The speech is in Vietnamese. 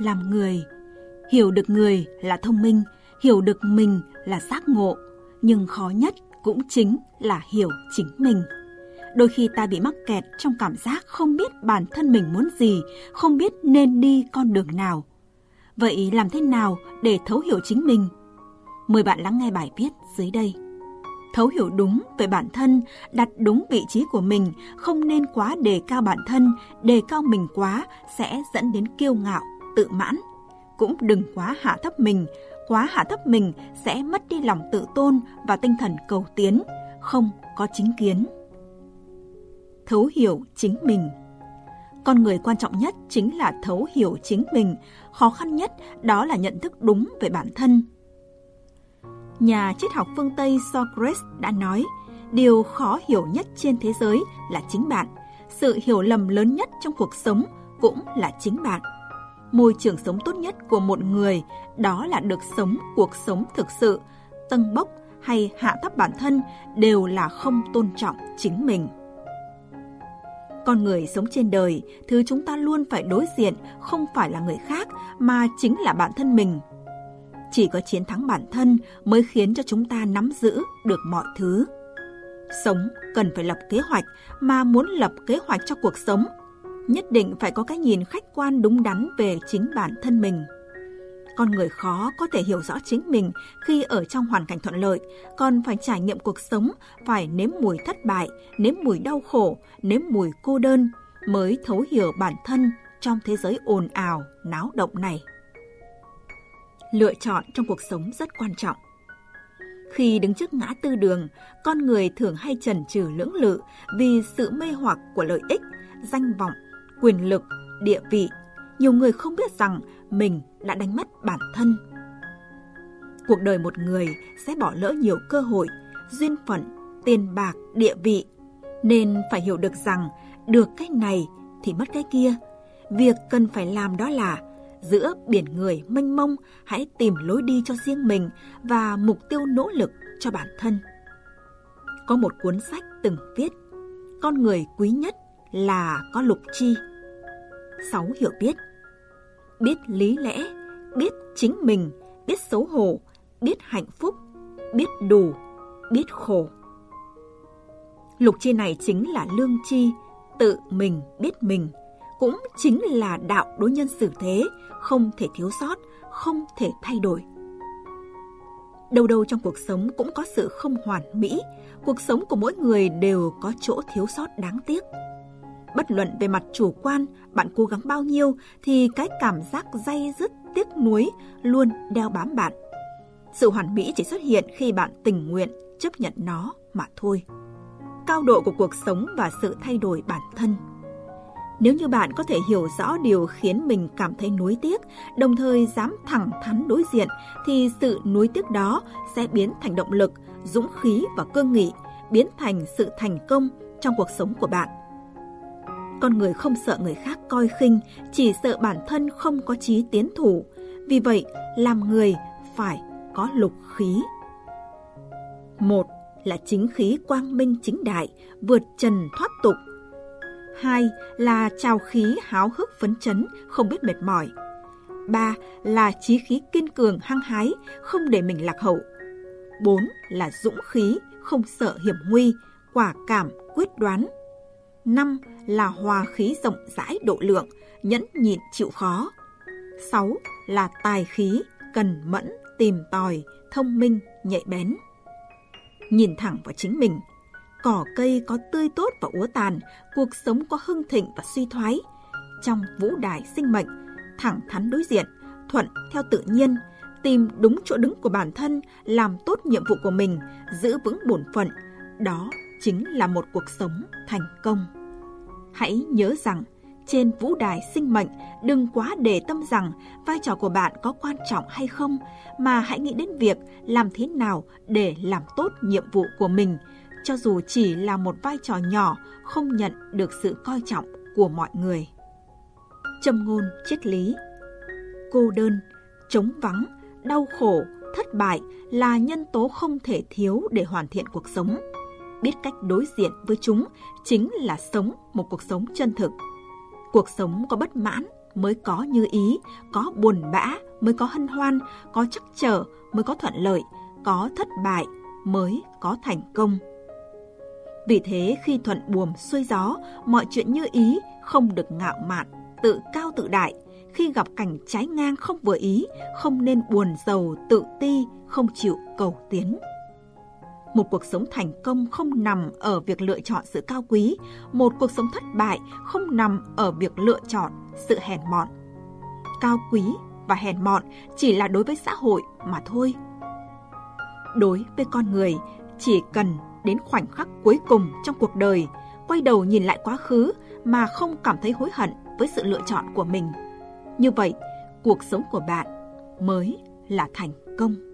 làm người. Hiểu được người là thông minh, hiểu được mình là giác ngộ, nhưng khó nhất cũng chính là hiểu chính mình. Đôi khi ta bị mắc kẹt trong cảm giác không biết bản thân mình muốn gì, không biết nên đi con đường nào. Vậy làm thế nào để thấu hiểu chính mình? Mời bạn lắng nghe bài viết dưới đây. Thấu hiểu đúng về bản thân, đặt đúng vị trí của mình, không nên quá đề cao bản thân, đề cao mình quá sẽ dẫn đến kiêu ngạo, tự mãn. Cũng đừng quá hạ thấp mình, quá hạ thấp mình sẽ mất đi lòng tự tôn và tinh thần cầu tiến, không có chính kiến. Thấu hiểu chính mình con người quan trọng nhất chính là thấu hiểu chính mình, khó khăn nhất đó là nhận thức đúng về bản thân. Nhà triết học phương Tây Socrates đã nói, điều khó hiểu nhất trên thế giới là chính bạn. Sự hiểu lầm lớn nhất trong cuộc sống cũng là chính bạn. Môi trường sống tốt nhất của một người đó là được sống cuộc sống thực sự, tâng bốc hay hạ thấp bản thân đều là không tôn trọng chính mình. Con người sống trên đời, thứ chúng ta luôn phải đối diện không phải là người khác mà chính là bản thân mình. Chỉ có chiến thắng bản thân mới khiến cho chúng ta nắm giữ được mọi thứ. Sống cần phải lập kế hoạch mà muốn lập kế hoạch cho cuộc sống, nhất định phải có cái nhìn khách quan đúng đắn về chính bản thân mình con người khó có thể hiểu rõ chính mình khi ở trong hoàn cảnh thuận lợi, còn phải trải nghiệm cuộc sống, phải nếm mùi thất bại, nếm mùi đau khổ, nếm mùi cô đơn, mới thấu hiểu bản thân trong thế giới ồn ào, náo động này. Lựa chọn trong cuộc sống rất quan trọng. Khi đứng trước ngã tư đường, con người thường hay chần chừ lưỡng lự vì sự mê hoặc của lợi ích, danh vọng, quyền lực, địa vị. Nhiều người không biết rằng mình đã đánh mất bản thân. Cuộc đời một người sẽ bỏ lỡ nhiều cơ hội, duyên phận, tiền bạc, địa vị, nên phải hiểu được rằng được cái này thì mất cái kia. Việc cần phải làm đó là giữa biển người mênh mông hãy tìm lối đi cho riêng mình và mục tiêu nỗ lực cho bản thân. Có một cuốn sách từng viết Con người quý nhất là có lục chi. Sáu hiểu biết biết lý lẽ, biết chính mình, biết xấu hổ, biết hạnh phúc, biết đủ, biết khổ. Lục chi này chính là lương chi, tự mình biết mình, cũng chính là đạo đối nhân xử thế, không thể thiếu sót, không thể thay đổi. Đâu đâu trong cuộc sống cũng có sự không hoàn mỹ, cuộc sống của mỗi người đều có chỗ thiếu sót đáng tiếc. Bất luận về mặt chủ quan, bạn cố gắng bao nhiêu thì cái cảm giác dây dứt tiếc nuối luôn đeo bám bạn. Sự hoàn mỹ chỉ xuất hiện khi bạn tình nguyện chấp nhận nó mà thôi. Cao độ của cuộc sống và sự thay đổi bản thân. Nếu như bạn có thể hiểu rõ điều khiến mình cảm thấy nuối tiếc, đồng thời dám thẳng thắn đối diện, thì sự nuối tiếc đó sẽ biến thành động lực, dũng khí và cương nghị, biến thành sự thành công trong cuộc sống của bạn con người không sợ người khác coi khinh, chỉ sợ bản thân không có chí tiến thủ. Vì vậy, làm người phải có lục khí. Một là chính khí quang minh chính đại, vượt trần thoát tục. Hai là trào khí háo hức phấn chấn, không biết mệt mỏi. Ba là chí khí kiên cường hăng hái, không để mình lạc hậu. Bốn là dũng khí, không sợ hiểm nguy, quả cảm, quyết đoán. Năm là hòa khí rộng rãi độ lượng, nhẫn nhịn chịu khó. 6 là tài khí, cần mẫn, tìm tòi, thông minh, nhạy bén. Nhìn thẳng vào chính mình, cỏ cây có tươi tốt và úa tàn, cuộc sống có hưng thịnh và suy thoái. Trong vũ đài sinh mệnh, thẳng thắn đối diện, thuận theo tự nhiên, tìm đúng chỗ đứng của bản thân, làm tốt nhiệm vụ của mình, giữ vững bổn phận. Đó chính là một cuộc sống thành công. Hãy nhớ rằng, trên vũ đài sinh mệnh, đừng quá để tâm rằng vai trò của bạn có quan trọng hay không, mà hãy nghĩ đến việc làm thế nào để làm tốt nhiệm vụ của mình, cho dù chỉ là một vai trò nhỏ, không nhận được sự coi trọng của mọi người. Châm ngôn triết lý. Cô đơn, trống vắng, đau khổ, thất bại là nhân tố không thể thiếu để hoàn thiện cuộc sống biết cách đối diện với chúng chính là sống một cuộc sống chân thực. Cuộc sống có bất mãn, mới có như ý, có buồn bã mới có hân hoan, có chắc trở mới có thuận lợi, có thất bại mới có thành công. Vì thế khi thuận buồm xuôi gió, mọi chuyện như ý, không được ngạo mạn, tự cao tự đại. Khi gặp cảnh trái ngang không vừa ý, không nên buồn giàu, tự ti, không chịu cầu tiến. Một cuộc sống thành công không nằm ở việc lựa chọn sự cao quý, một cuộc sống thất bại không nằm ở việc lựa chọn sự hèn mọn. Cao quý và hèn mọn chỉ là đối với xã hội mà thôi. Đối với con người, chỉ cần đến khoảnh khắc cuối cùng trong cuộc đời, quay đầu nhìn lại quá khứ mà không cảm thấy hối hận với sự lựa chọn của mình. Như vậy, cuộc sống của bạn mới là thành công.